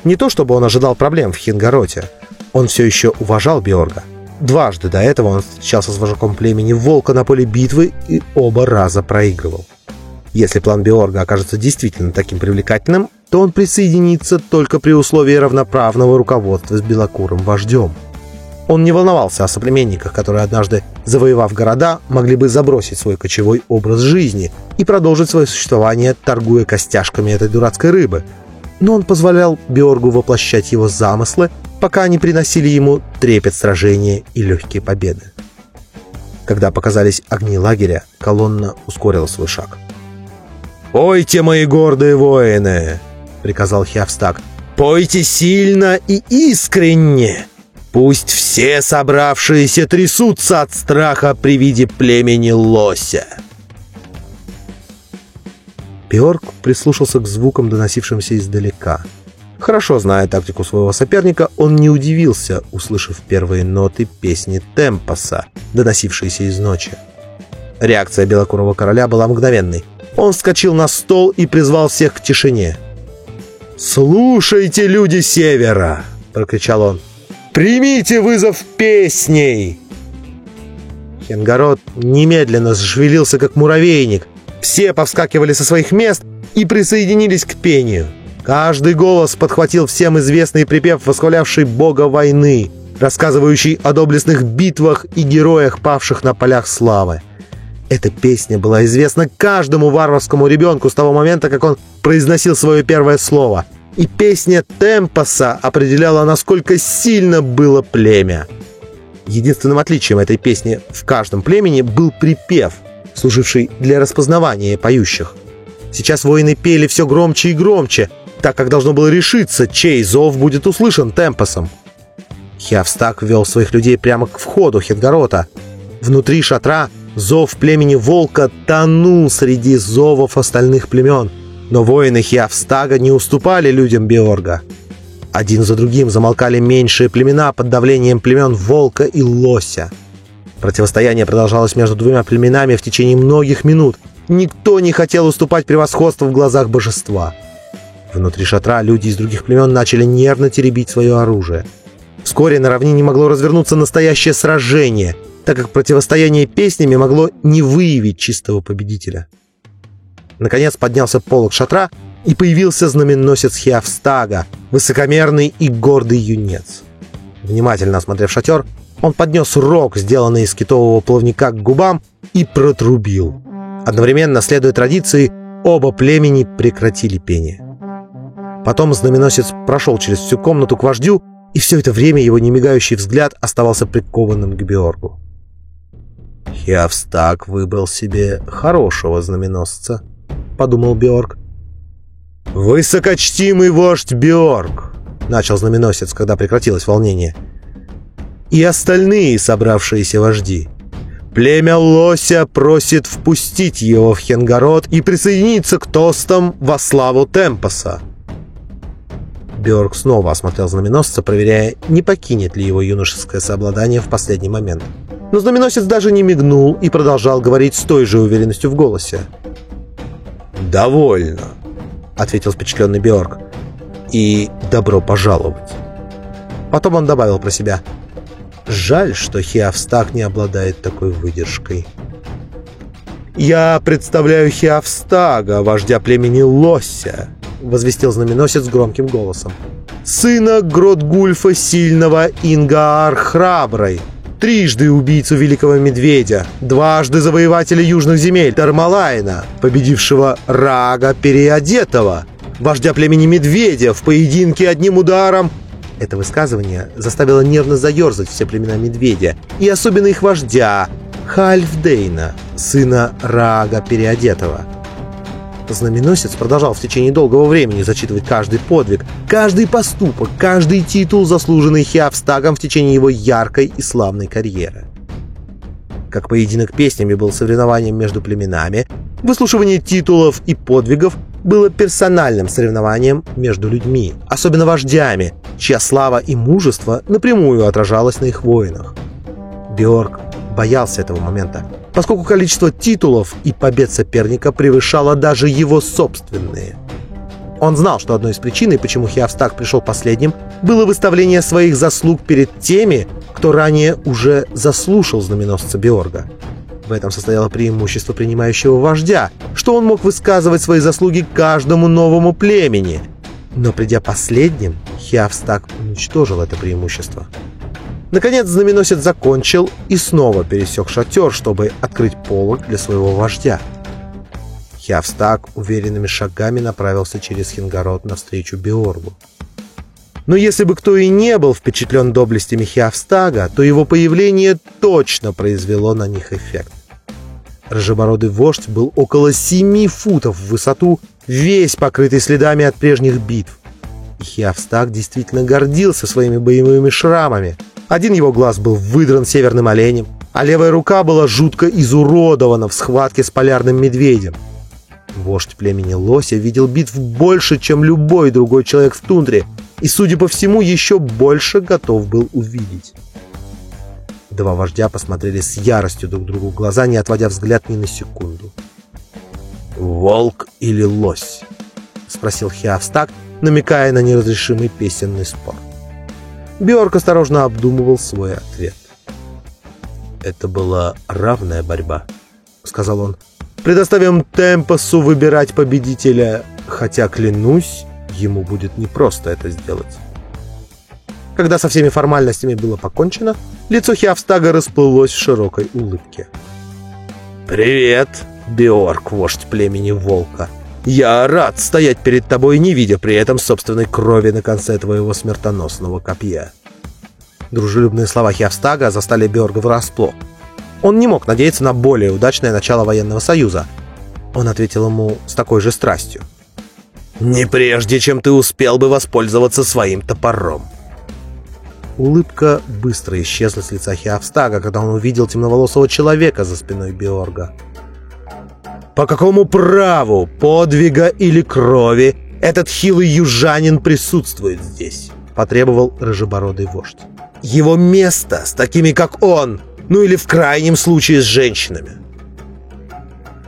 Не то чтобы он ожидал проблем в Хингороте, он все еще уважал Биорга. Дважды до этого он встречался с вожаком племени Волка на поле битвы и оба раза проигрывал. Если план Биорга окажется действительно таким привлекательным, то он присоединится только при условии равноправного руководства с белокурым вождем. Он не волновался о соплеменниках, которые однажды, завоевав города, могли бы забросить свой кочевой образ жизни и продолжить свое существование, торгуя костяшками этой дурацкой рыбы. Но он позволял Биоргу воплощать его замыслы, пока они приносили ему трепет сражения и легкие победы. Когда показались огни лагеря, колонна ускорила свой шаг. «Пойте, мои гордые воины!» — приказал Хиавстаг. «Пойте сильно и искренне! Пусть все собравшиеся трясутся от страха при виде племени лося!» Пиорк прислушался к звукам, доносившимся издалека. Хорошо зная тактику своего соперника, он не удивился, услышав первые ноты песни Темпоса, доносившиеся из ночи. Реакция Белокурого Короля была мгновенной — он вскочил на стол и призвал всех к тишине. «Слушайте, люди Севера!» — прокричал он. «Примите вызов песней!» Хенгород немедленно зашевелился, как муравейник. Все повскакивали со своих мест и присоединились к пению. Каждый голос подхватил всем известный припев, восхвалявший бога войны, рассказывающий о доблестных битвах и героях, павших на полях славы. Эта песня была известна каждому варварскому ребенку с того момента, как он произносил свое первое слово. и песня темпоса определяла, насколько сильно было племя. Единственным отличием этой песни в каждом племени был припев, служивший для распознавания поющих. Сейчас воины пели все громче и громче, так как должно было решиться, чей зов будет услышан темпосом. Хиавстак вел своих людей прямо к входу Хедгорота. Внутри шатра зов племени Волка тонул среди зовов остальных племен, но воины Хиавстага не уступали людям Биорга. Один за другим замолкали меньшие племена под давлением племен Волка и Лося. Противостояние продолжалось между двумя племенами в течение многих минут. Никто не хотел уступать превосходству в глазах божества. Внутри шатра люди из других племен начали нервно теребить свое оружие. Вскоре на равнине могло развернуться настоящее сражение, так как противостояние песнями могло не выявить чистого победителя. Наконец поднялся полог шатра, и появился знаменосец Хиавстага, высокомерный и гордый юнец. Внимательно осмотрев шатер, он поднес рог, сделанный из китового плавника, к губам и протрубил. Одновременно, следуя традиции, оба племени прекратили пение. Потом знаменосец прошел через всю комнату к вождю, и все это время его немигающий взгляд оставался прикованным к Биоргу. «Хиавстаг выбрал себе хорошего знаменосца», — подумал Биорг. «Высокочтимый вождь Биорг!» — начал знаменосец, когда прекратилось волнение. «И остальные собравшиеся вожди. Племя Лося просит впустить его в Хенгород и присоединиться к тостам во славу Темпоса». Бjörk снова осмотрел знаменосца, проверяя, не покинет ли его юношеское сообладание в последний момент. Но знаменосец даже не мигнул и продолжал говорить с той же уверенностью в голосе. «Довольно», — ответил впечатленный Бjörk. «И добро пожаловать». Потом он добавил про себя. «Жаль, что Хиавстаг не обладает такой выдержкой». «Я представляю Хиавстага, вождя племени Лося», — возвестил знаменосец громким голосом. «Сына Гродгульфа Сильного Ингаар Храброй, трижды убийцу Великого Медведя, дважды завоевателя Южных земель Тармалайна, победившего Рага Переодетого, вождя племени Медведя в поединке одним ударом это высказывание заставило нервно заерзать все племена Медведя, и особенно их вождя, Хальфдейна, сына Рага Переодетого. Знаменосец продолжал в течение долгого времени зачитывать каждый подвиг, каждый поступок, каждый титул, заслуженный Хиавстагом в течение его яркой и славной карьеры. Как поединок песнями был соревнованием между племенами, выслушивание титулов и подвигов было персональным соревнованием между людьми, особенно вождями, чья слава и мужество напрямую отражалось на их воинах. Бjörk боялся этого момента, поскольку количество титулов и побед соперника превышало даже его собственные. Он знал, что одной из причин, почему Хиавстаг пришел последним, было выставление своих заслуг перед теми, кто ранее уже заслушал знаменосца Биорга. В этом состояло преимущество принимающего вождя, что он мог высказывать свои заслуги каждому новому племени. Но придя последним, Хиавстаг уничтожил это преимущество. Наконец знаменосец закончил и снова пересек шатер, чтобы открыть полог для своего вождя. Хиавстаг уверенными шагами направился через Хингород навстречу Биоргу. Но если бы кто и не был впечатлен доблестями Хиавстага, то его появление точно произвело на них эффект. Рыжебородый вождь был около семи футов в высоту, весь покрытый следами от прежних битв. И Хиавстаг действительно гордился своими боевыми шрамами – один его глаз был выдран северным оленем, а левая рука была жутко изуродована в схватке с полярным медведем. Вождь племени Лося видел битв больше, чем любой другой человек в тундре, и, судя по всему, еще больше готов был увидеть. Два вождя посмотрели с яростью друг другу в глаза, не отводя взгляд ни на секунду. «Волк или лось?» — спросил Хиавстак, намекая на неразрешимый песенный спор. Бьорк осторожно обдумывал свой ответ. «Это была равная борьба», — сказал он. «Предоставим Темпосу выбирать победителя, хотя, клянусь, ему будет непросто это сделать». Когда со всеми формальностями было покончено, лицо Хиавстага расплылось в широкой улыбке. «Привет, Биорк, вождь племени Волка. Я рад стоять перед тобой, не видя при этом собственной крови на конце твоего смертоносного копья». Дружелюбные слова Хевстага застали Беорга врасплох. Он не мог надеяться на более удачное начало военного союза. Он ответил ему с такой же страстью. «Не прежде, чем ты успел бы воспользоваться своим топором». Улыбка быстро исчезла с лица Хиавстага, когда он увидел темноволосого человека за спиной Биорга. «По какому праву, подвига или крови этот хилый южанин присутствует здесь?» — потребовал рыжебородый вождь. «Его место с такими, как он, ну или в крайнем случае с женщинами».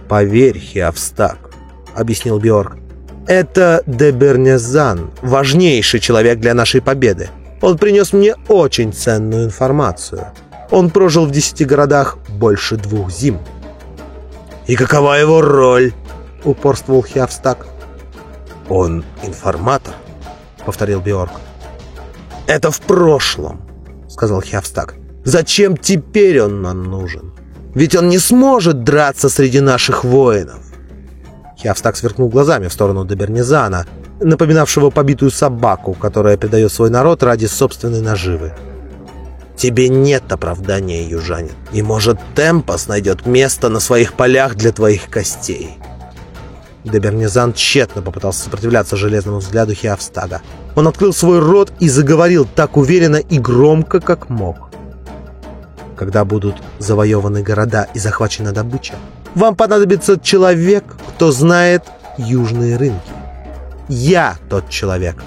«Поверь, Хиавстаг», — объяснил Биорг, — «это Дебернезан, важнейший человек для нашей победы. Он принес мне очень ценную информацию. Он прожил в десяти городах больше двух зим. «И какова его роль?» — упорствовал Хиавстак. «Он информатор», — повторил Биорг. «Это в прошлом», — сказал Хиавстак. «Зачем теперь он нам нужен? Ведь он не сможет драться среди наших воинов». Хиавстак сверкнул глазами в сторону Добернизана — напоминавшего побитую собаку, которая предает свой народ ради собственной наживы. Тебе нет оправдания, южанин, и, может, Темпос найдет место на своих полях для твоих костей. Дебернизан тщетно попытался сопротивляться железному взгляду Хиавстага. Он открыл свой рот и заговорил так уверенно и громко, как мог. Когда будут завоеваны города и захвачена добыча, вам понадобится человек, кто знает южные рынки. Я тот человек.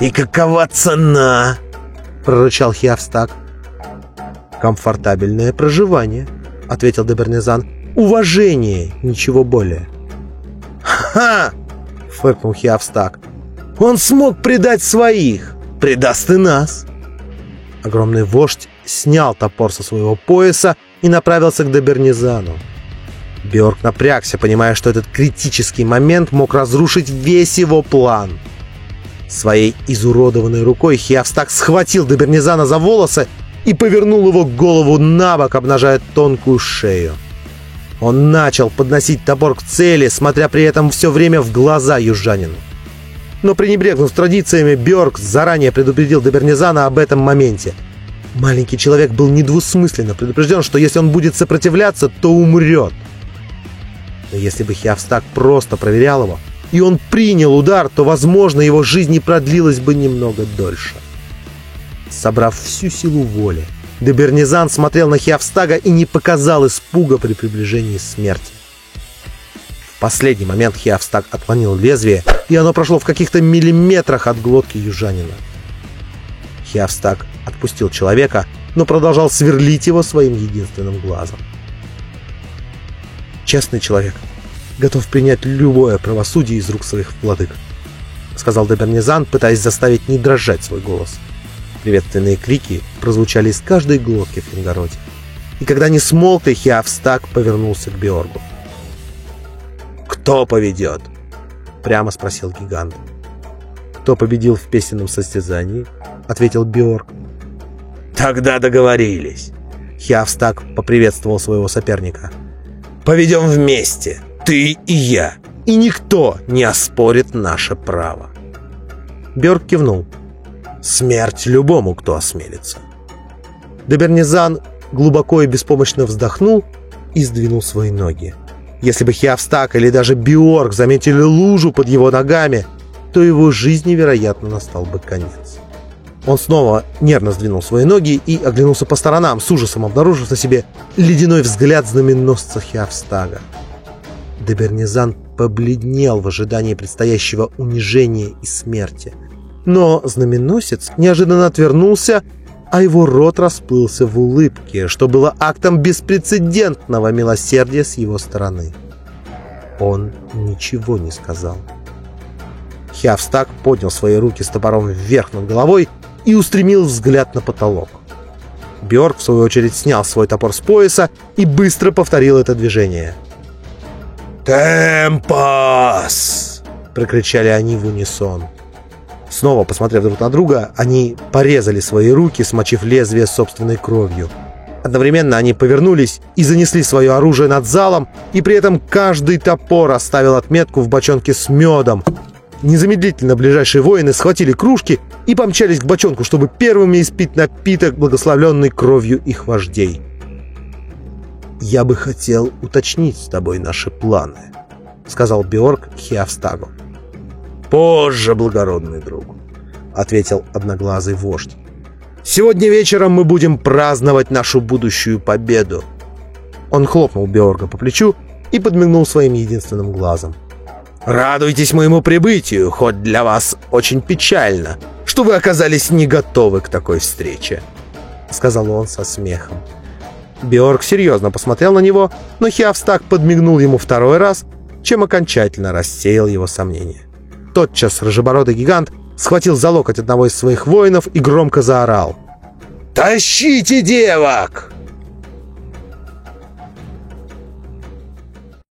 «И какова цена?» — прорычал Хиавстаг. «Комфортабельное проживание», — ответил Дебернезан. «Уважение, ничего более». «Ха!» — фыркнул Хиавстаг. «Он смог предать своих, предаст и нас». Огромный вождь снял топор со своего пояса и направился к Дебернезану. Бjörk напрягся, понимая, что этот критический момент мог разрушить весь его план. Своей изуродованной рукой Хиавстак схватил Добернизана за волосы и повернул его голову на бок, обнажая тонкую шею. Он начал подносить топор к цели, смотря при этом все время в глаза южанину. Но пренебрегнув традициями, Бjörk заранее предупредил Добернизана об этом моменте. Маленький человек был недвусмысленно предупрежден, что если он будет сопротивляться, то умрет. Но если бы Хиавстаг просто проверял его, и он принял удар, то, возможно, его жизнь не продлилась бы немного дольше. Собрав всю силу воли, Дебернизан смотрел на Хиавстага и не показал испуга при приближении смерти. В последний момент Хиавстаг отклонил лезвие, и оно прошло в каких-то миллиметрах от глотки южанина. Хиавстаг отпустил человека, но продолжал сверлить его своим единственным глазом. Честный человек, готов принять любое правосудие из рук своих владык», — сказал Дебернизан, пытаясь заставить не дрожать свой голос. Приветственные крики прозвучали из каждой глотки в Фингороде. И когда они смолкли, Хиавстаг повернулся к Биоргу. «Кто поведет?» — прямо спросил гигант. «Кто победил в песенном состязании?» — ответил Биорг. «Тогда договорились!» Хиавстаг поприветствовал своего соперника. Поведем вместе, ты и я, и никто не оспорит наше право. Бёрк кивнул. Смерть любому, кто осмелится. Дебернизан глубоко и беспомощно вздохнул и сдвинул свои ноги. Если бы Хиавстак или даже Биорг заметили лужу под его ногами, то его жизни, вероятно, настал бы конец. Он снова нервно сдвинул свои ноги и оглянулся по сторонам, с ужасом обнаружив на себе ледяной взгляд знаменосца Хиавстага. Дебернизан побледнел в ожидании предстоящего унижения и смерти. Но знаменосец неожиданно отвернулся, а его рот расплылся в улыбке, что было актом беспрецедентного милосердия с его стороны. Он ничего не сказал. Хиавстаг поднял свои руки с топором вверх над головой и устремил взгляд на потолок. Бjörk, в свою очередь, снял свой топор с пояса и быстро повторил это движение. «Темпос!» — прокричали они в унисон. Снова посмотрев друг на друга, они порезали свои руки, смочив лезвие собственной кровью. Одновременно они повернулись и занесли свое оружие над залом, и при этом каждый топор оставил отметку в бочонке с медом. Незамедлительно ближайшие воины схватили кружки и помчались к бочонку, чтобы первыми испить напиток, благословленный кровью их вождей. «Я бы хотел уточнить с тобой наши планы», — сказал Биорг Хиавстагу. «Позже, благородный друг», — ответил одноглазый вождь. Сегодня вечером мы будем праздновать нашу будущую победу. Он хлопнул Беорга по плечу и подмигнул своим единственным глазом. Радуйтесь моему прибытию, хоть для вас очень печально, что вы оказались не готовы к такой встрече, сказал он со смехом. Беорг серьезно посмотрел на него, но Хиавстак подмигнул ему второй раз, чем окончательно рассеял его сомнения. Тотчас рыжебородый гигант схватил за локоть одного из своих воинов и громко заорал. «Тащите девок!»